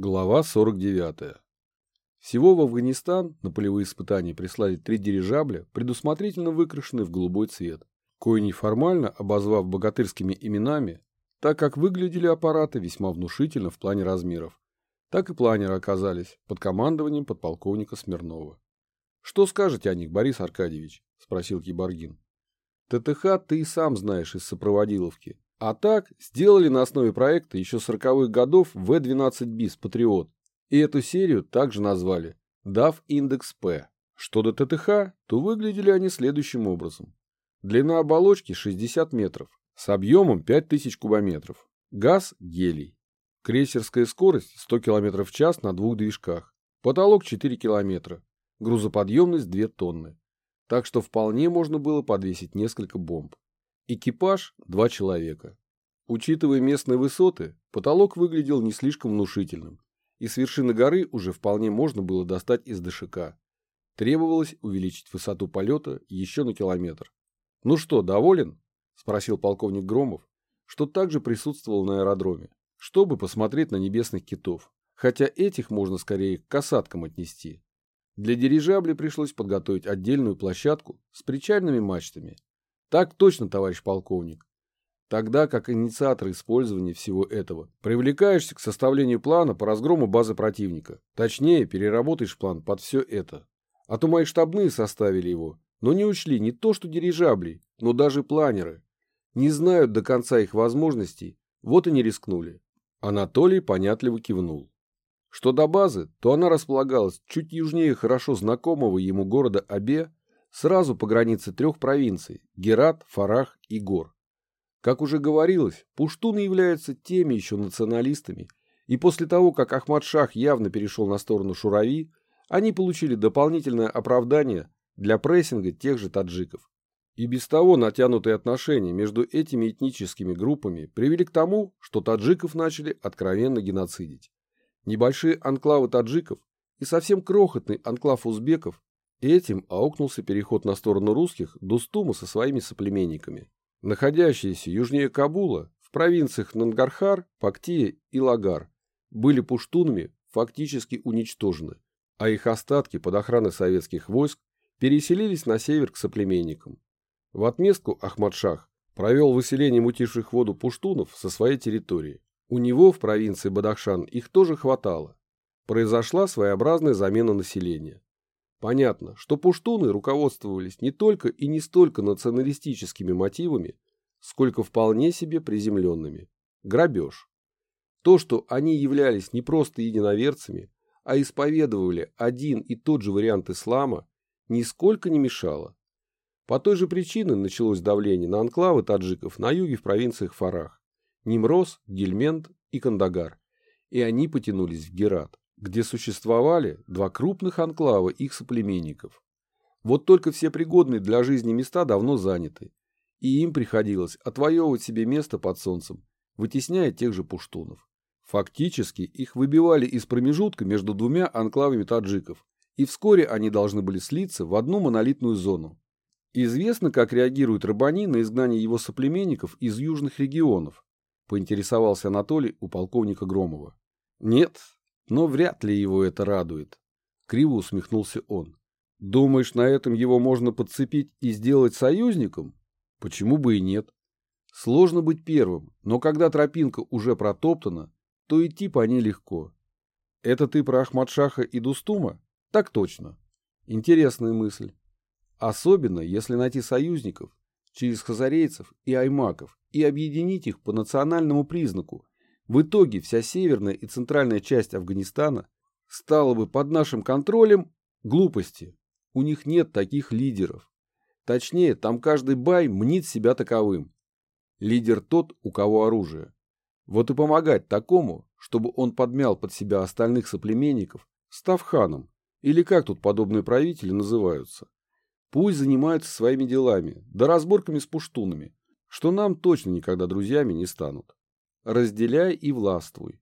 Глава 49. Всего в Афганистан на полевые испытания прислали три дирижабля, предусмотрительно выкрашенные в голубой цвет, кое неформально обозвав богатырскими именами, так как выглядели аппараты весьма внушительно в плане размеров. Так и планеры оказались под командованием подполковника Смирнова. «Что скажете о них, Борис Аркадьевич?» – спросил Киборгин. «ТТХ ты и сам знаешь из сопроводиловки. А так, сделали на основе проекта еще 40-х годов В-12 БИС «Патриот». И эту серию также назвали DAF Индекс П. Что до ТТХ, то выглядели они следующим образом. Длина оболочки 60 метров, с объемом 5000 кубометров. Газ – гелий. Крейсерская скорость 100 км в час на двух движках. Потолок 4 км. Грузоподъемность 2 тонны. Так что вполне можно было подвесить несколько бомб. Экипаж – два человека. Учитывая местные высоты, потолок выглядел не слишком внушительным, и с вершины горы уже вполне можно было достать из ДШК. Требовалось увеличить высоту полета еще на километр. «Ну что, доволен?» – спросил полковник Громов, что также присутствовал на аэродроме, чтобы посмотреть на небесных китов, хотя этих можно скорее к касаткам отнести. Для дирижабля пришлось подготовить отдельную площадку с причальными мачтами – так точно, товарищ полковник. Тогда как инициатор использования всего этого, привлекаешься к составлению плана по разгрому базы противника. Точнее, переработаешь план под все это. А то мои штабные составили его, но не учли не то что дирижабли, но даже планеры. Не знают до конца их возможностей, вот и не рискнули. Анатолий понятливо кивнул. Что до базы, то она располагалась чуть южнее хорошо знакомого ему города Абе сразу по границе трех провинций – Герат, Фарах и Гор. Как уже говорилось, пуштуны являются теми еще националистами, и после того, как Ахмад-Шах явно перешел на сторону Шурави, они получили дополнительное оправдание для прессинга тех же таджиков. И без того натянутые отношения между этими этническими группами привели к тому, что таджиков начали откровенно геноцидить. Небольшие анклавы таджиков и совсем крохотный анклав узбеков Этим аукнулся переход на сторону русских Дустума со своими соплеменниками. Находящиеся южнее Кабула, в провинциях Нангархар, Пактия и Лагар, были пуштунами фактически уничтожены, а их остатки под охраной советских войск переселились на север к соплеменникам. В отместку Ахмадшах провел выселение мутивших воду пуштунов со своей территории. У него в провинции Бадахшан их тоже хватало. Произошла своеобразная замена населения. Понятно, что пуштуны руководствовались не только и не столько националистическими мотивами, сколько вполне себе приземленными. Грабеж. То, что они являлись не просто единоверцами, а исповедовали один и тот же вариант ислама, нисколько не мешало. По той же причине началось давление на анклавы таджиков на юге в провинциях Фарах, Нимроз, Гельмент и Кандагар, и они потянулись в Герат где существовали два крупных анклава их соплеменников. Вот только все пригодные для жизни места давно заняты, и им приходилось отвоевывать себе место под солнцем, вытесняя тех же пуштунов. Фактически их выбивали из промежутка между двумя анклавами таджиков, и вскоре они должны были слиться в одну монолитную зону. Известно, как реагирует Рабани на изгнание его соплеменников из южных регионов, поинтересовался Анатолий у полковника Громова. Нет, но вряд ли его это радует. Криво усмехнулся он. Думаешь, на этом его можно подцепить и сделать союзником? Почему бы и нет? Сложно быть первым, но когда тропинка уже протоптана, то идти по ней легко. Это ты про Ахмадшаха и Дустума? Так точно. Интересная мысль. Особенно, если найти союзников через хазарейцев и аймаков и объединить их по национальному признаку, в итоге вся северная и центральная часть Афганистана стала бы под нашим контролем глупости. У них нет таких лидеров. Точнее, там каждый бай мнит себя таковым. Лидер тот, у кого оружие. Вот и помогать такому, чтобы он подмял под себя остальных соплеменников, став ханом, или как тут подобные правители называются. Пусть занимаются своими делами, да разборками с пуштунами, что нам точно никогда друзьями не станут разделяй и властвуй.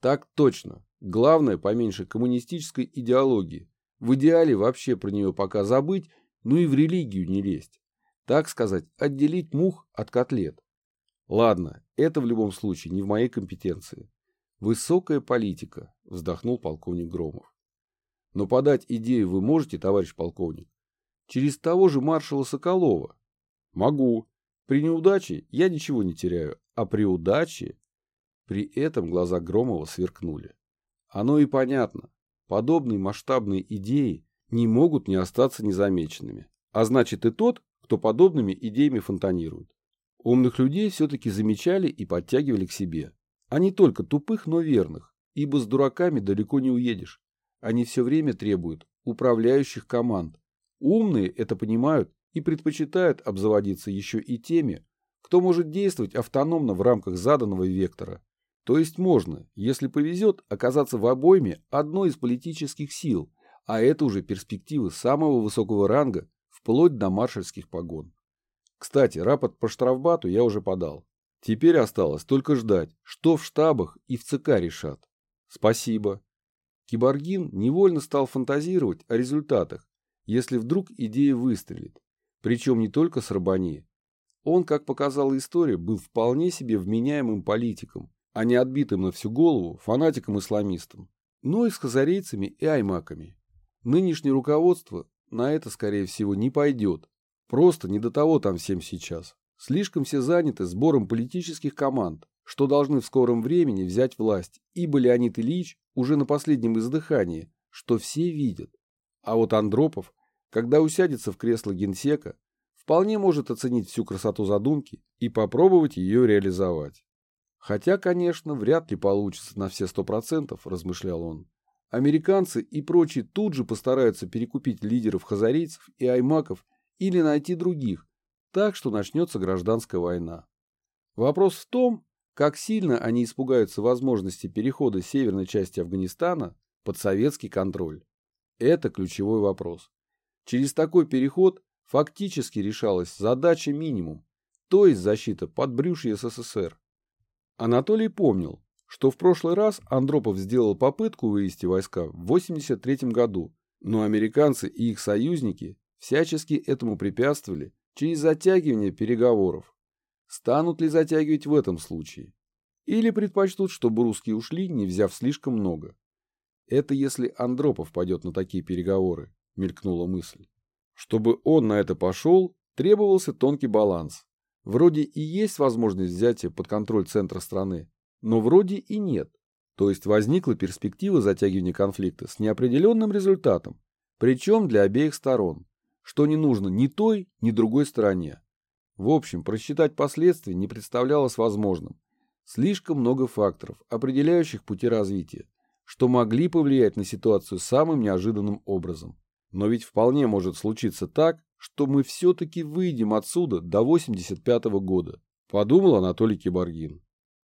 Так точно. Главное, поменьше коммунистической идеологии. В идеале вообще про нее пока забыть, ну и в религию не лезть. Так сказать, отделить мух от котлет. Ладно, это в любом случае не в моей компетенции. Высокая политика, вздохнул полковник Громов. Но подать идею вы можете, товарищ полковник, через того же маршала Соколова. Могу. При неудаче я ничего не теряю, а при удаче... При этом глаза Громова сверкнули. Оно и понятно. Подобные масштабные идеи не могут не остаться незамеченными. А значит и тот, кто подобными идеями фонтанирует. Умных людей все-таки замечали и подтягивали к себе. А не только тупых, но верных, ибо с дураками далеко не уедешь. Они все время требуют управляющих команд. Умные это понимают и предпочитают обзаводиться еще и теми, кто может действовать автономно в рамках заданного вектора. То есть можно, если повезет, оказаться в обойме одной из политических сил, а это уже перспективы самого высокого ранга, вплоть до маршальских погон. Кстати, рапорт по штрафбату я уже подал. Теперь осталось только ждать, что в штабах и в ЦК решат. Спасибо. Киборгин невольно стал фантазировать о результатах, если вдруг идея выстрелит. Причем не только с Рабани. Он, как показала история, был вполне себе вменяемым политиком, а не отбитым на всю голову фанатиком-исламистом, но и с хазарейцами и аймаками. Нынешнее руководство на это, скорее всего, не пойдет. Просто не до того там всем сейчас. Слишком все заняты сбором политических команд, что должны в скором времени взять власть, ибо Леонид Ильич уже на последнем издыхании, что все видят. А вот Андропов, когда усядется в кресло генсека, вполне может оценить всю красоту задумки и попробовать ее реализовать. Хотя, конечно, вряд ли получится на все сто процентов, размышлял он. Американцы и прочие тут же постараются перекупить лидеров хазарийцев и аймаков или найти других, так что начнется гражданская война. Вопрос в том, как сильно они испугаются возможности перехода северной части Афганистана под советский контроль. Это ключевой вопрос. Через такой переход фактически решалась задача минимум, то есть защита подбрюшья СССР. Анатолий помнил, что в прошлый раз Андропов сделал попытку вывести войска в 1983 году, но американцы и их союзники всячески этому препятствовали через затягивание переговоров. Станут ли затягивать в этом случае? Или предпочтут, чтобы русские ушли, не взяв слишком много? Это если Андропов пойдет на такие переговоры, мелькнула мысль. Чтобы он на это пошел, требовался тонкий баланс. Вроде и есть возможность взятия под контроль центра страны, но вроде и нет. То есть возникла перспектива затягивания конфликта с неопределенным результатом, причем для обеих сторон, что не нужно ни той, ни другой стороне. В общем, просчитать последствия не представлялось возможным. Слишком много факторов, определяющих пути развития, что могли повлиять на ситуацию самым неожиданным образом. Но ведь вполне может случиться так, что мы все-таки выйдем отсюда до 85 -го года, подумал Анатолий Киборгин.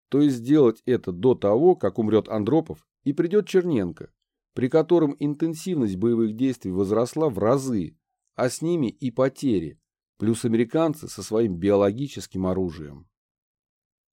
То есть сделать это до того, как умрет Андропов и придет Черненко, при котором интенсивность боевых действий возросла в разы, а с ними и потери, плюс американцы со своим биологическим оружием.